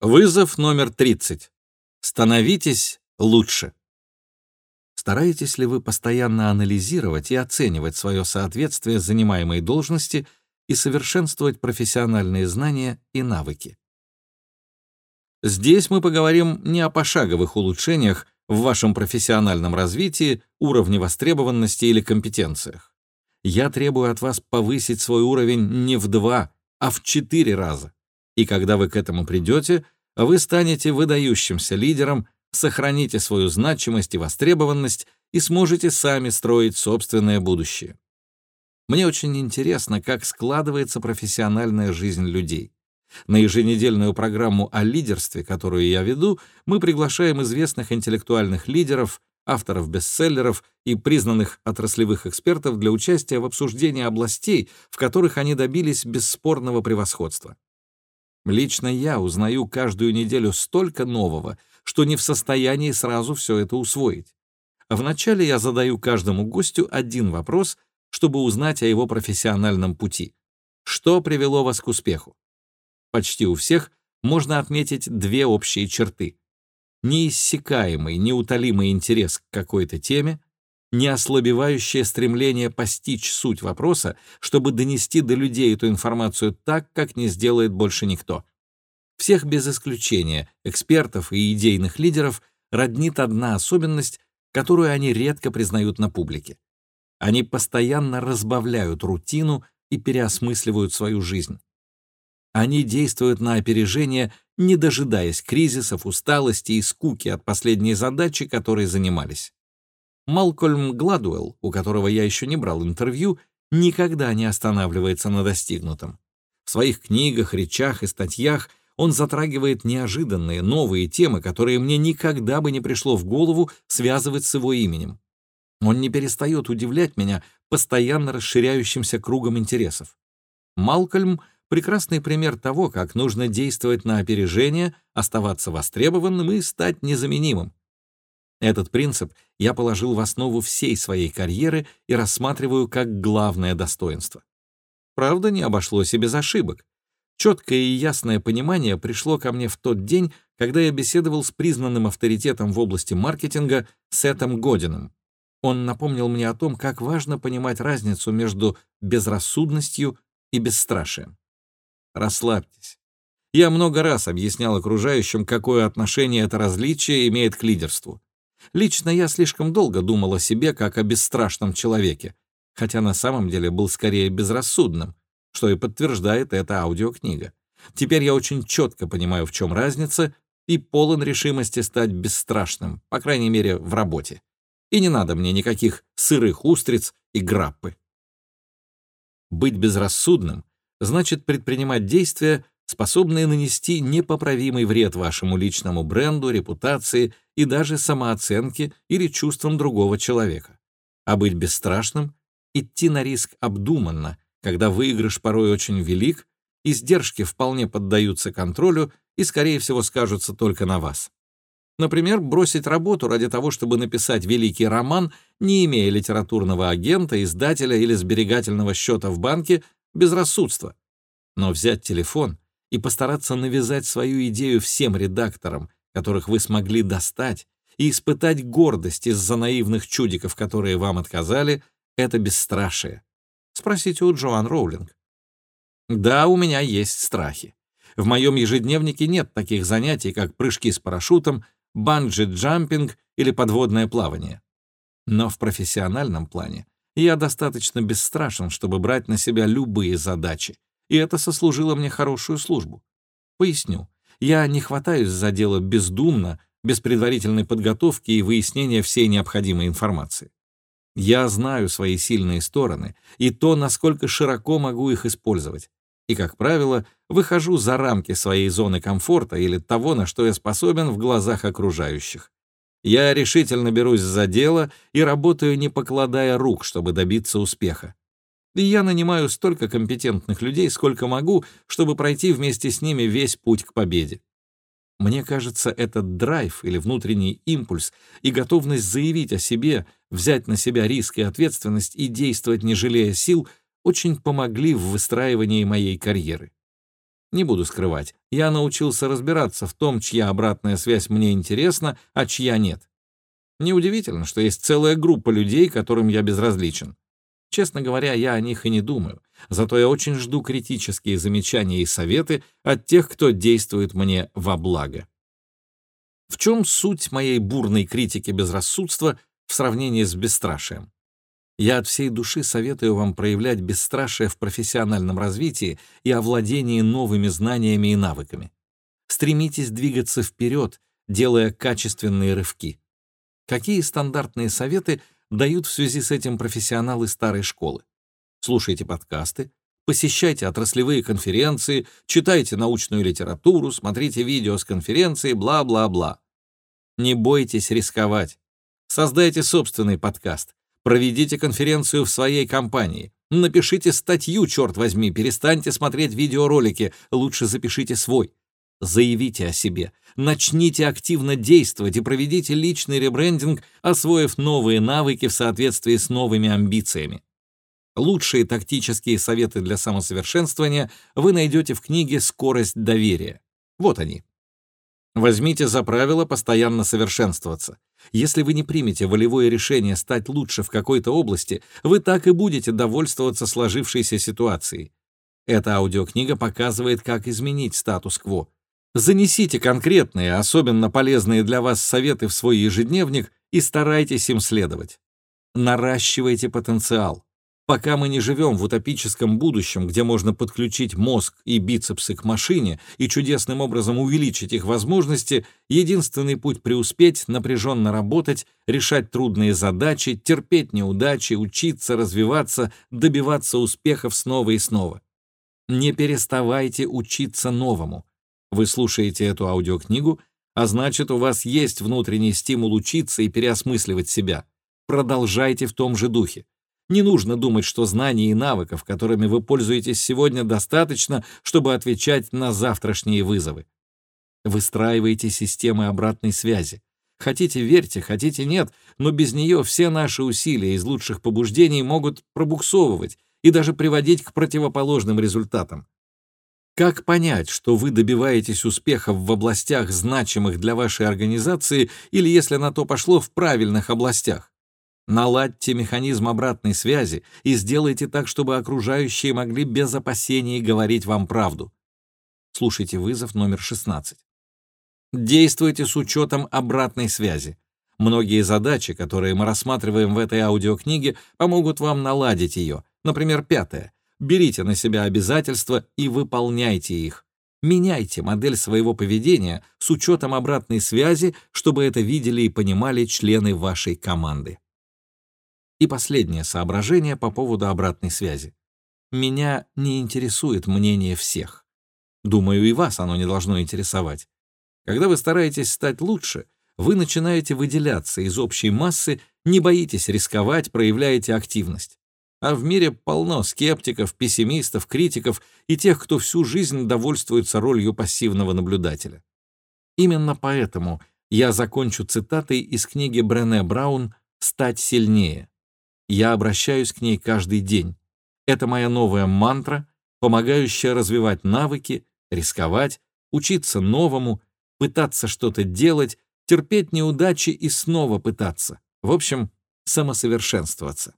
Вызов номер 30. Становитесь лучше. Стараетесь ли вы постоянно анализировать и оценивать свое соответствие занимаемой должности и совершенствовать профессиональные знания и навыки? Здесь мы поговорим не о пошаговых улучшениях в вашем профессиональном развитии, уровне востребованности или компетенциях. Я требую от вас повысить свой уровень не в два, а в четыре раза. И когда вы к этому придете, вы станете выдающимся лидером, сохраните свою значимость и востребованность и сможете сами строить собственное будущее. Мне очень интересно, как складывается профессиональная жизнь людей. На еженедельную программу о лидерстве, которую я веду, мы приглашаем известных интеллектуальных лидеров, авторов бестселлеров и признанных отраслевых экспертов для участия в обсуждении областей, в которых они добились бесспорного превосходства. Лично я узнаю каждую неделю столько нового, что не в состоянии сразу все это усвоить. Вначале я задаю каждому гостю один вопрос, чтобы узнать о его профессиональном пути. Что привело вас к успеху? Почти у всех можно отметить две общие черты. Неиссякаемый, неутолимый интерес к какой-то теме неослабевающее стремление постичь суть вопроса, чтобы донести до людей эту информацию так, как не сделает больше никто. Всех без исключения, экспертов и идейных лидеров, роднит одна особенность, которую они редко признают на публике. Они постоянно разбавляют рутину и переосмысливают свою жизнь. Они действуют на опережение, не дожидаясь кризисов, усталости и скуки от последней задачи, которой занимались. Малкольм Гладуэлл, у которого я еще не брал интервью, никогда не останавливается на достигнутом. В своих книгах, речах и статьях он затрагивает неожиданные, новые темы, которые мне никогда бы не пришло в голову связывать с его именем. Он не перестает удивлять меня постоянно расширяющимся кругом интересов. Малкольм — прекрасный пример того, как нужно действовать на опережение, оставаться востребованным и стать незаменимым. Этот принцип я положил в основу всей своей карьеры и рассматриваю как главное достоинство. Правда, не обошлось и без ошибок. Четкое и ясное понимание пришло ко мне в тот день, когда я беседовал с признанным авторитетом в области маркетинга Сетом Годином. Он напомнил мне о том, как важно понимать разницу между безрассудностью и бесстрашием. Расслабьтесь. Я много раз объяснял окружающим, какое отношение это различие имеет к лидерству. Лично я слишком долго думал о себе как о бесстрашном человеке, хотя на самом деле был скорее безрассудным, что и подтверждает эта аудиокнига. Теперь я очень четко понимаю, в чем разница, и полон решимости стать бесстрашным, по крайней мере, в работе. И не надо мне никаких сырых устриц и граппы. Быть безрассудным значит предпринимать действия, способные нанести непоправимый вред вашему личному бренду, репутации и даже самооценке или чувствам другого человека. А быть бесстрашным — идти на риск обдуманно, когда выигрыш порой очень велик, издержки вполне поддаются контролю и, скорее всего, скажутся только на вас. Например, бросить работу ради того, чтобы написать великий роман, не имея литературного агента, издателя или сберегательного счета в банке, безрассудство. Но взять телефон — и постараться навязать свою идею всем редакторам, которых вы смогли достать, и испытать гордость из-за наивных чудиков, которые вам отказали, это бесстрашие. Спросите у Джоан Роулинг. Да, у меня есть страхи. В моем ежедневнике нет таких занятий, как прыжки с парашютом, банджи-джампинг или подводное плавание. Но в профессиональном плане я достаточно бесстрашен, чтобы брать на себя любые задачи, и это сослужило мне хорошую службу. Поясню. Я не хватаюсь за дело бездумно, без предварительной подготовки и выяснения всей необходимой информации. Я знаю свои сильные стороны и то, насколько широко могу их использовать. И, как правило, выхожу за рамки своей зоны комфорта или того, на что я способен в глазах окружающих. Я решительно берусь за дело и работаю, не покладая рук, чтобы добиться успеха. И я нанимаю столько компетентных людей, сколько могу, чтобы пройти вместе с ними весь путь к победе. Мне кажется, этот драйв или внутренний импульс и готовность заявить о себе, взять на себя риск и ответственность и действовать, не жалея сил, очень помогли в выстраивании моей карьеры. Не буду скрывать, я научился разбираться в том, чья обратная связь мне интересна, а чья нет. Неудивительно, что есть целая группа людей, которым я безразличен. Честно говоря, я о них и не думаю. Зато я очень жду критические замечания и советы от тех, кто действует мне во благо. В чем суть моей бурной критики безрассудства в сравнении с бесстрашием? Я от всей души советую вам проявлять бесстрашие в профессиональном развитии и овладении новыми знаниями и навыками. Стремитесь двигаться вперед, делая качественные рывки. Какие стандартные советы дают в связи с этим профессионалы старой школы? Слушайте подкасты, посещайте отраслевые конференции, читайте научную литературу, смотрите видео с конференции, бла-бла-бла. Не бойтесь рисковать. Создайте собственный подкаст. Проведите конференцию в своей компании. Напишите статью, черт возьми, перестаньте смотреть видеоролики, лучше запишите свой. Заявите о себе, начните активно действовать и проведите личный ребрендинг, освоив новые навыки в соответствии с новыми амбициями. Лучшие тактические советы для самосовершенствования вы найдете в книге «Скорость доверия». Вот они. Возьмите за правило постоянно совершенствоваться. Если вы не примете волевое решение стать лучше в какой-то области, вы так и будете довольствоваться сложившейся ситуацией. Эта аудиокнига показывает, как изменить статус-кво. Занесите конкретные, особенно полезные для вас советы в свой ежедневник и старайтесь им следовать. Наращивайте потенциал. Пока мы не живем в утопическом будущем, где можно подключить мозг и бицепсы к машине и чудесным образом увеличить их возможности, единственный путь преуспеть — напряженно работать, решать трудные задачи, терпеть неудачи, учиться, развиваться, добиваться успехов снова и снова. Не переставайте учиться новому. Вы слушаете эту аудиокнигу, а значит, у вас есть внутренний стимул учиться и переосмысливать себя. Продолжайте в том же духе. Не нужно думать, что знаний и навыков, которыми вы пользуетесь сегодня, достаточно, чтобы отвечать на завтрашние вызовы. Выстраивайте системы обратной связи. Хотите верьте, хотите нет, но без нее все наши усилия из лучших побуждений могут пробуксовывать и даже приводить к противоположным результатам. Как понять, что вы добиваетесь успехов в областях, значимых для вашей организации, или, если на то пошло, в правильных областях? Наладьте механизм обратной связи и сделайте так, чтобы окружающие могли без опасений говорить вам правду. Слушайте вызов номер 16. Действуйте с учетом обратной связи. Многие задачи, которые мы рассматриваем в этой аудиокниге, помогут вам наладить ее. Например, пятое. Берите на себя обязательства и выполняйте их. Меняйте модель своего поведения с учетом обратной связи, чтобы это видели и понимали члены вашей команды. И последнее соображение по поводу обратной связи. Меня не интересует мнение всех. Думаю, и вас оно не должно интересовать. Когда вы стараетесь стать лучше, вы начинаете выделяться из общей массы, не боитесь рисковать, проявляете активность. А в мире полно скептиков, пессимистов, критиков и тех, кто всю жизнь довольствуется ролью пассивного наблюдателя. Именно поэтому я закончу цитатой из книги Брене Браун «Стать сильнее». Я обращаюсь к ней каждый день. Это моя новая мантра, помогающая развивать навыки, рисковать, учиться новому, пытаться что-то делать, терпеть неудачи и снова пытаться. В общем, самосовершенствоваться.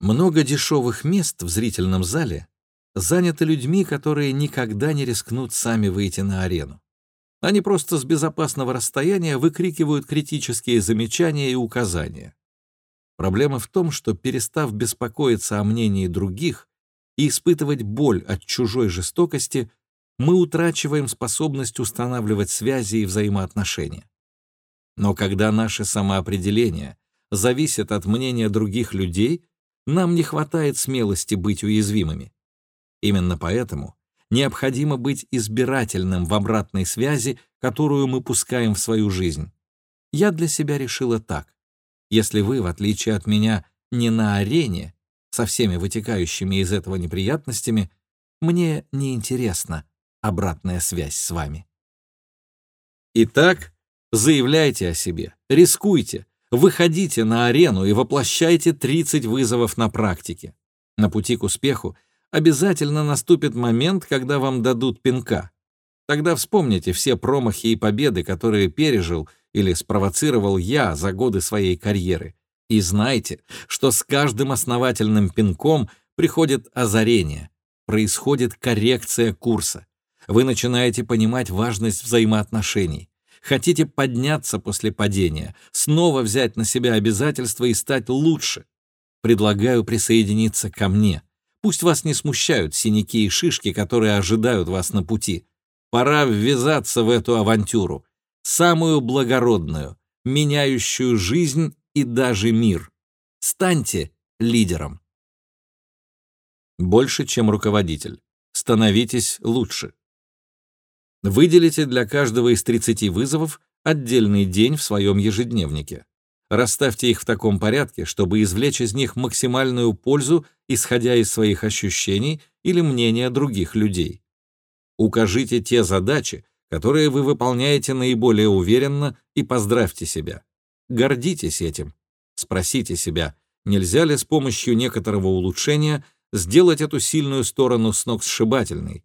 Много дешевых мест в зрительном зале заняты людьми, которые никогда не рискнут сами выйти на арену. Они просто с безопасного расстояния выкрикивают критические замечания и указания. Проблема в том, что, перестав беспокоиться о мнении других и испытывать боль от чужой жестокости, мы утрачиваем способность устанавливать связи и взаимоотношения. Но когда наше самоопределение зависит от мнения других людей, нам не хватает смелости быть уязвимыми. Именно поэтому необходимо быть избирательным в обратной связи, которую мы пускаем в свою жизнь. Я для себя решила так. Если вы, в отличие от меня, не на арене, со всеми вытекающими из этого неприятностями, мне не интересна обратная связь с вами. Итак, заявляйте о себе, рискуйте, выходите на арену и воплощайте 30 вызовов на практике. На пути к успеху обязательно наступит момент, когда вам дадут пинка. Тогда вспомните все промахи и победы, которые пережил или спровоцировал я за годы своей карьеры. И знайте, что с каждым основательным пинком приходит озарение, происходит коррекция курса. Вы начинаете понимать важность взаимоотношений. Хотите подняться после падения, снова взять на себя обязательства и стать лучше. Предлагаю присоединиться ко мне. Пусть вас не смущают синяки и шишки, которые ожидают вас на пути. Пора ввязаться в эту авантюру, самую благородную, меняющую жизнь и даже мир. Станьте лидером. Больше, чем руководитель. Становитесь лучше. Выделите для каждого из 30 вызовов отдельный день в своем ежедневнике. Расставьте их в таком порядке, чтобы извлечь из них максимальную пользу, исходя из своих ощущений или мнения других людей. Укажите те задачи, которые вы выполняете наиболее уверенно, и поздравьте себя. Гордитесь этим. Спросите себя, нельзя ли с помощью некоторого улучшения сделать эту сильную сторону сногсшибательной,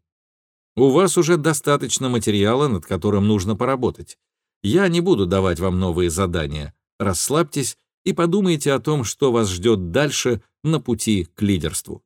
у вас уже достаточно материала, над которым нужно поработать. Я не буду давать вам новые задания. Расслабьтесь и подумайте о том, что вас ждет дальше на пути к лидерству.